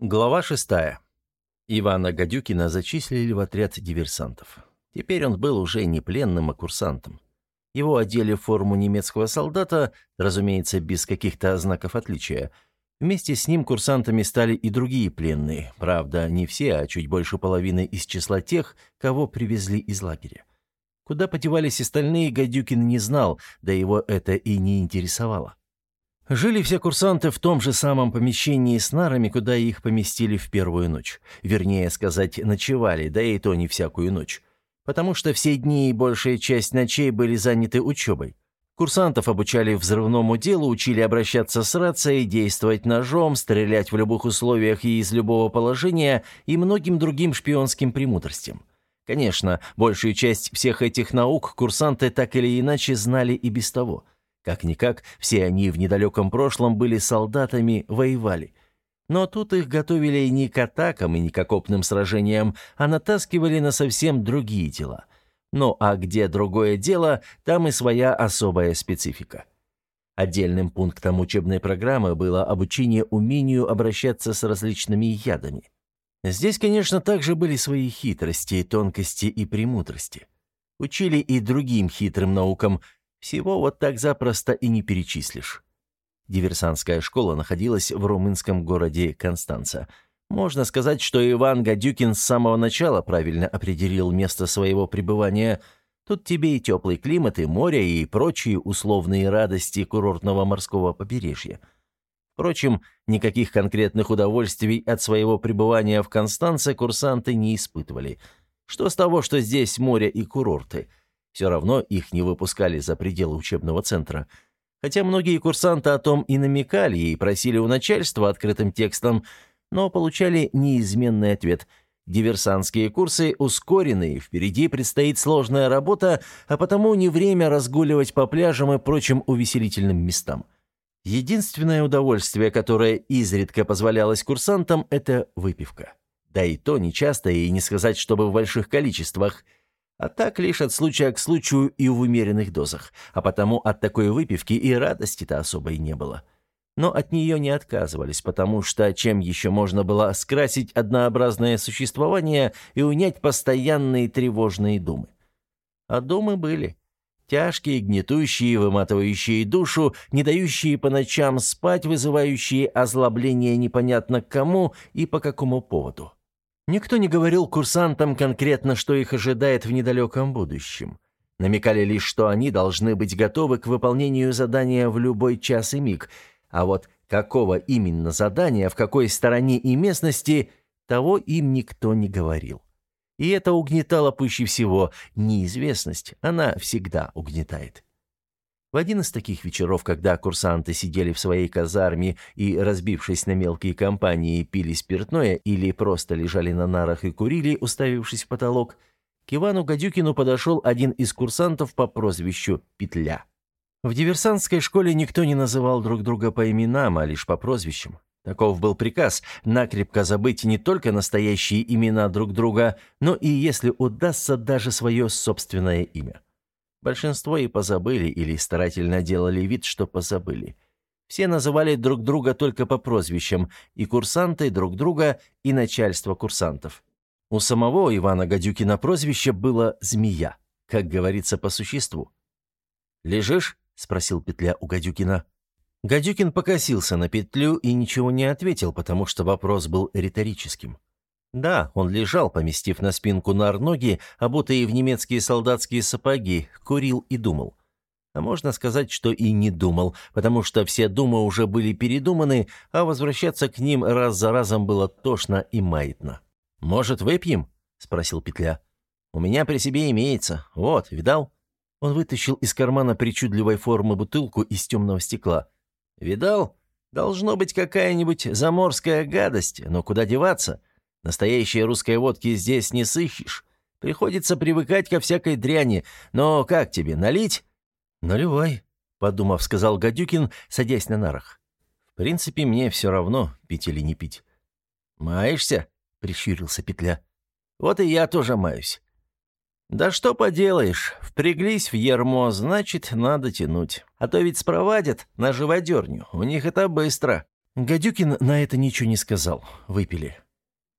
Глава шестая. Ивана Гадюкина зачислили в отряд диверсантов. Теперь он был уже не пленным, а курсантом. Его одели в форму немецкого солдата, разумеется, без каких-то знаков отличия. Вместе с ним курсантами стали и другие пленные, правда, не все, а чуть больше половины из числа тех, кого привезли из лагеря. Куда подевались остальные, Гадюкин не знал, да его это и не интересовало. Жили все курсанты в том же самом помещении с нарами, куда их поместили в первую ночь. Вернее сказать, ночевали, да и то не всякую ночь. Потому что все дни и большая часть ночей были заняты учебой. Курсантов обучали взрывному делу, учили обращаться с рацией, действовать ножом, стрелять в любых условиях и из любого положения и многим другим шпионским премудростям. Конечно, большую часть всех этих наук курсанты так или иначе знали и без того – как-никак, все они в недалеком прошлом были солдатами, воевали. Но тут их готовили не к атакам и не к окопным сражениям, а натаскивали на совсем другие дела. Ну а где другое дело, там и своя особая специфика. Отдельным пунктом учебной программы было обучение умению обращаться с различными ядами. Здесь, конечно, также были свои хитрости, тонкости и премудрости. Учили и другим хитрым наукам, всего вот так запросто и не перечислишь. Диверсантская школа находилась в румынском городе Констанца. Можно сказать, что Иван Гадюкин с самого начала правильно определил место своего пребывания. Тут тебе и теплый климат, и море, и прочие условные радости курортного морского побережья. Впрочем, никаких конкретных удовольствий от своего пребывания в Констанце курсанты не испытывали. Что с того, что здесь море и курорты – все равно их не выпускали за пределы учебного центра. Хотя многие курсанты о том и намекали, и просили у начальства открытым текстом, но получали неизменный ответ – Диверсантские курсы ускорены, впереди предстоит сложная работа, а потому не время разгуливать по пляжам и прочим увеселительным местам. Единственное удовольствие, которое изредка позволялось курсантам, это выпивка. Да и то нечасто, и не сказать, чтобы в больших количествах – а так лишь от случая к случаю и в умеренных дозах, а потому от такой выпивки и радости-то особой не было. Но от нее не отказывались, потому что чем еще можно было скрасить однообразное существование и унять постоянные тревожные думы? А думы были. Тяжкие, гнетущие, выматывающие душу, не дающие по ночам спать, вызывающие озлобление непонятно кому и по какому поводу. Никто не говорил курсантам конкретно, что их ожидает в недалеком будущем. Намекали лишь, что они должны быть готовы к выполнению задания в любой час и миг, а вот какого именно задания, в какой стороне и местности, того им никто не говорил. И это угнетало пуще всего. Неизвестность, она всегда угнетает. В один из таких вечеров, когда курсанты сидели в своей казарме и, разбившись на мелкие компании, пили спиртное или просто лежали на нарах и курили, уставившись в потолок, к Ивану Гадюкину подошел один из курсантов по прозвищу Петля. В диверсантской школе никто не называл друг друга по именам, а лишь по прозвищам. Таков был приказ – накрепко забыть не только настоящие имена друг друга, но и, если удастся, даже свое собственное имя. Большинство и позабыли или старательно делали вид, что позабыли. Все называли друг друга только по прозвищам, и курсанты друг друга, и начальство курсантов. У самого Ивана Гадюкина прозвище было «Змея», как говорится по существу. «Лежишь?» — спросил Петля у Гадюкина. Гадюкин покосился на Петлю и ничего не ответил, потому что вопрос был риторическим. Да, он лежал, поместив на спинку нар ноги, обутые в немецкие солдатские сапоги, курил и думал. А можно сказать, что и не думал, потому что все думы уже были передуманы, а возвращаться к ним раз за разом было тошно и маятно. «Может, выпьем?» — спросил Петля. «У меня при себе имеется. Вот, видал?» Он вытащил из кармана причудливой формы бутылку из темного стекла. «Видал? Должно быть какая-нибудь заморская гадость, но куда деваться?» Настоящей русской водки здесь не сыщешь. Приходится привыкать ко всякой дряни. Но как тебе, налить?» «Наливай», — подумав, сказал Гадюкин, садясь на нарах. «В принципе, мне все равно, пить или не пить». «Маешься?» — прищурился Петля. «Вот и я тоже маюсь». «Да что поделаешь, впряглись в ермо, значит, надо тянуть. А то ведь спровадят на живодерню, у них это быстро». Гадюкин на это ничего не сказал. Выпили.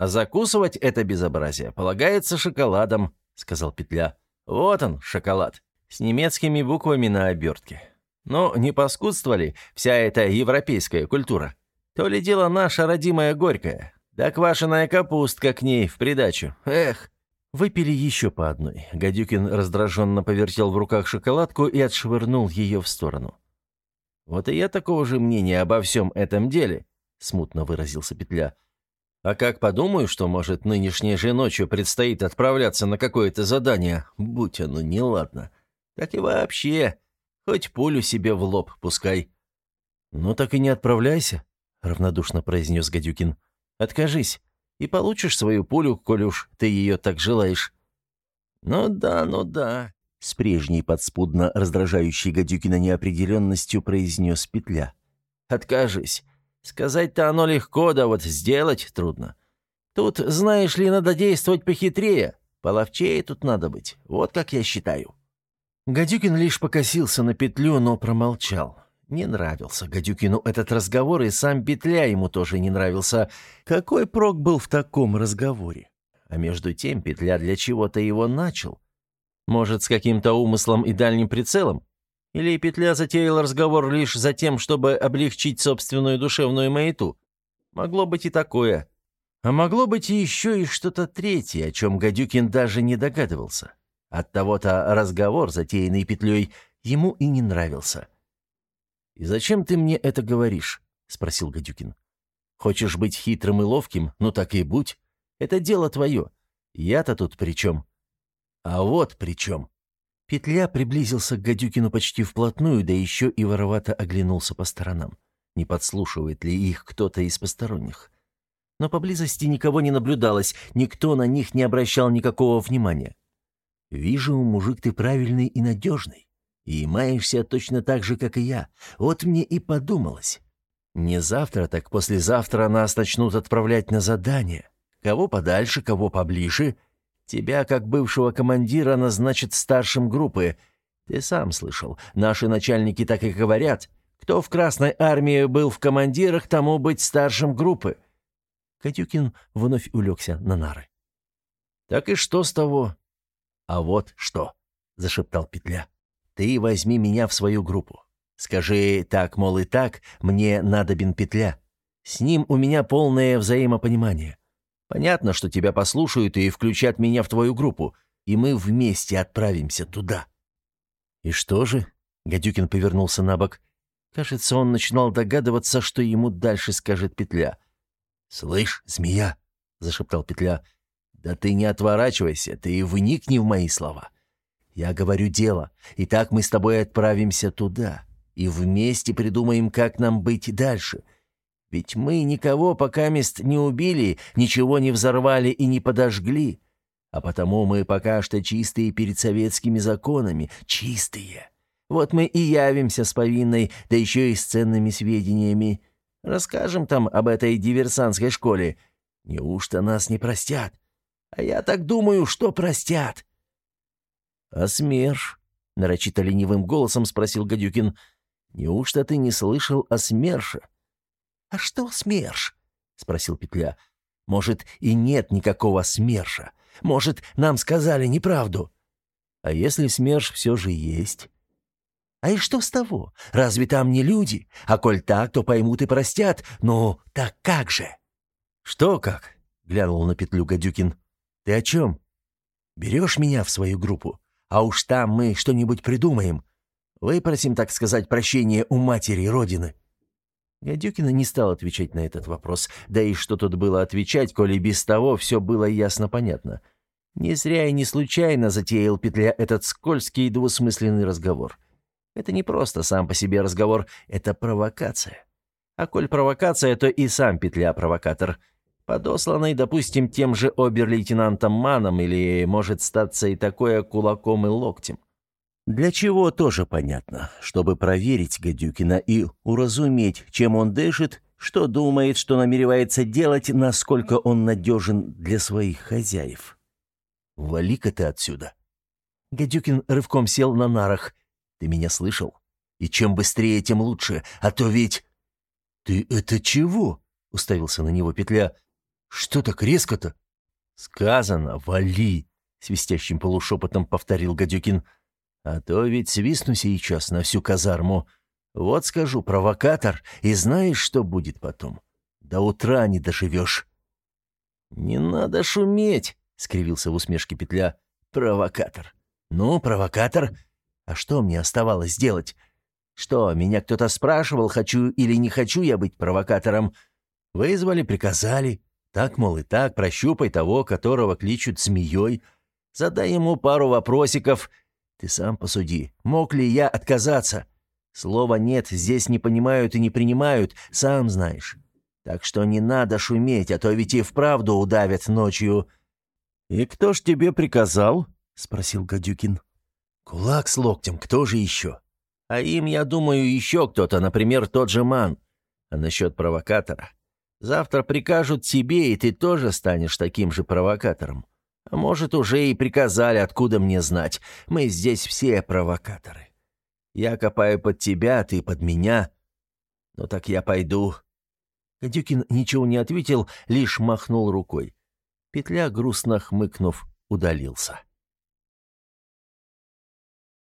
«А закусывать это безобразие полагается шоколадом», — сказал Петля. «Вот он, шоколад, с немецкими буквами на обертке. Ну, не паскудство вся эта европейская культура? То ли дело наша родимая горькая, да квашеная капустка к ней в придачу. Эх!» Выпили еще по одной. Гадюкин раздраженно повертел в руках шоколадку и отшвырнул ее в сторону. «Вот и я такого же мнения обо всем этом деле», — смутно выразился Петля. «А как подумаю, что, может, нынешней же ночью предстоит отправляться на какое-то задание, будь оно неладно, так и вообще, хоть пулю себе в лоб пускай». «Ну так и не отправляйся», — равнодушно произнес Гадюкин. «Откажись, и получишь свою пулю, коль уж ты ее так желаешь». «Ну да, ну да», с прежней подспудно раздражающей Гадюкина неопределенностью произнес Петля. «Откажись. Сказать-то оно легко, да вот сделать трудно. Тут, знаешь ли, надо действовать похитрее. Половчее тут надо быть. Вот как я считаю». Гадюкин лишь покосился на Петлю, но промолчал. Не нравился Гадюкину этот разговор, и сам Петля ему тоже не нравился. Какой прок был в таком разговоре? А между тем Петля для чего-то его начал. Может, с каким-то умыслом и дальним прицелом? Или Петля затеял разговор лишь за тем, чтобы облегчить собственную душевную маяту? Могло быть и такое. А могло быть и еще и что-то третье, о чем Гадюкин даже не догадывался. От того-то разговор, затеянный Петлей, ему и не нравился. «И зачем ты мне это говоришь?» — спросил Гадюкин. «Хочешь быть хитрым и ловким? Ну так и будь. Это дело твое. Я-то тут при чем?» А вот при чем. Петля приблизился к Гадюкину почти вплотную, да еще и воровато оглянулся по сторонам. Не подслушивает ли их кто-то из посторонних? Но поблизости никого не наблюдалось, никто на них не обращал никакого внимания. «Вижу, мужик, ты правильный и надежный. И маешься точно так же, как и я. Вот мне и подумалось. Не завтра, так послезавтра нас начнут отправлять на задание. Кого подальше, кого поближе — Тебя, как бывшего командира, назначат старшим группы. Ты сам слышал, наши начальники так и говорят. Кто в Красной армии был в командирах, тому быть старшим группы». Катюкин вновь улегся на нары. «Так и что с того?» «А вот что», — зашептал Петля. «Ты возьми меня в свою группу. Скажи так, мол, и так, мне надобен Петля. С ним у меня полное взаимопонимание. Понятно, что тебя послушают и включат меня в твою группу, и мы вместе отправимся туда». «И что же?» — Гадюкин повернулся на бок. Кажется, он начинал догадываться, что ему дальше скажет Петля. «Слышь, змея!» — зашептал Петля. «Да ты не отворачивайся, ты вникни в мои слова. Я говорю дело, и так мы с тобой отправимся туда, и вместе придумаем, как нам быть дальше. Ведь мы никого пока мест не убили, ничего не взорвали и не подожгли. А потому мы пока что чистые перед советскими законами. Чистые. Вот мы и явимся с повинной, да еще и с ценными сведениями. Расскажем там об этой диверсантской школе. Неужто нас не простят? А я так думаю, что простят. — А СМЕРШ? — нарочито ленивым голосом спросил Гадюкин. — Неужто ты не слышал о СМЕРШе? «А что СМЕРШ?» — спросил Петля. «Может, и нет никакого СМЕРШа? Может, нам сказали неправду?» «А если СМЕРШ все же есть?» «А и что с того? Разве там не люди? А коль так, то поймут и простят. Ну, так как же?» «Что как?» — глянул на петлю Гадюкин. «Ты о чем? Берешь меня в свою группу, а уж там мы что-нибудь придумаем. Выпросим, так сказать, прощения у матери Родины». Гадюкина не стал отвечать на этот вопрос. Да и что тут было отвечать, коли без того все было ясно понятно. Не зря и не случайно затеял Петля этот скользкий и двусмысленный разговор. Это не просто сам по себе разговор, это провокация. А коль провокация, то и сам Петля провокатор. Подосланный, допустим, тем же обер-лейтенантом Маном или, может, статься и такое кулаком и локтем. Для чего тоже понятно, чтобы проверить Гадюкина и уразуметь, чем он дышит, что думает, что намеревается делать, насколько он надежен для своих хозяев. «Вали-ка ты отсюда!» Гадюкин рывком сел на нарах. «Ты меня слышал? И чем быстрее, тем лучше, а то ведь...» «Ты это чего?» — уставился на него петля. «Что так резко-то?» «Сказано, вали!» — свистящим полушепотом повторил Гадюкин. «А то ведь свистну сейчас на всю казарму. Вот скажу, провокатор, и знаешь, что будет потом? До утра не доживешь». «Не надо шуметь!» — скривился в усмешке петля. «Провокатор». «Ну, провокатор. А что мне оставалось делать? Что, меня кто-то спрашивал, хочу или не хочу я быть провокатором? Вызвали, приказали. Так, мол, и так, прощупай того, которого кличут змеей. Задай ему пару вопросиков. Ты сам посуди, мог ли я отказаться? Слова «нет» здесь не понимают и не принимают, сам знаешь. Так что не надо шуметь, а то ведь и вправду удавят ночью». «И кто ж тебе приказал?» — спросил Гадюкин. «Кулак с локтем, кто же еще?» «А им, я думаю, еще кто-то, например, тот же Ман. А насчет провокатора? Завтра прикажут тебе, и ты тоже станешь таким же провокатором. Может, уже и приказали, откуда мне знать. Мы здесь все провокаторы. Я копаю под тебя, ты под меня. Ну так я пойду». Гадюкин ничего не ответил, лишь махнул рукой. Петля, грустно хмыкнув, удалился.